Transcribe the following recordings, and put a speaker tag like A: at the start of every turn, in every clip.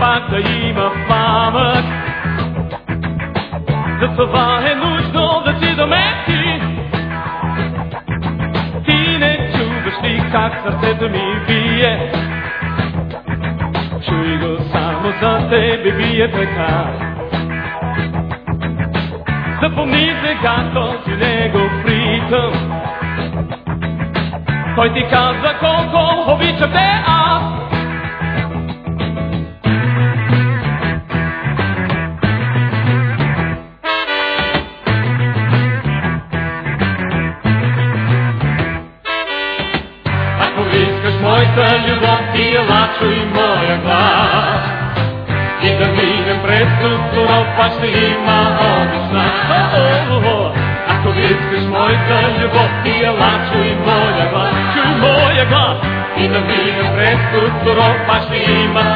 A: пак да има памък. За това е нужно да си домети. Ти не чуваш ли как сърцето ми бие? Чуй го само за тебе бие така. Запомни сега този негов ритъм. Той ти казва колко обичам те аз. Моята любов, ти ела чуй моя глас. И да минем през тук суров, пак ще има обична. Ако искаш моята любов, ти ела чуй моя глас. Чуй моя глас. И да минем през тук суров, пак ще има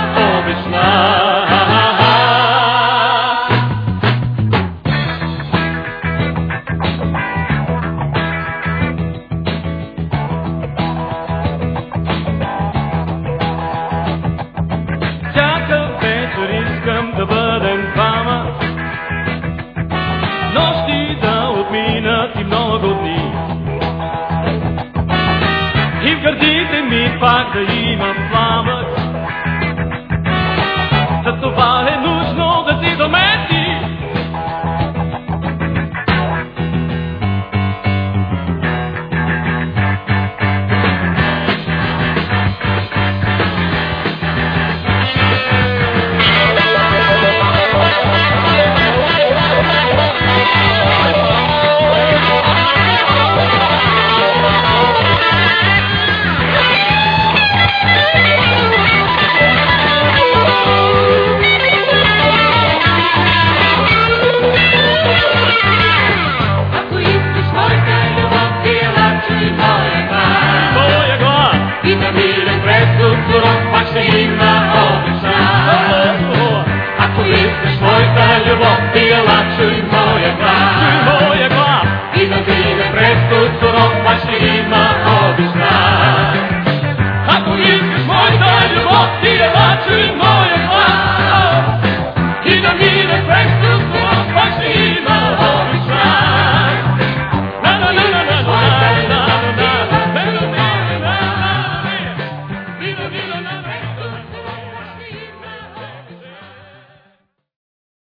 A: ми пак да имам пламък. За това е нужно да си до мен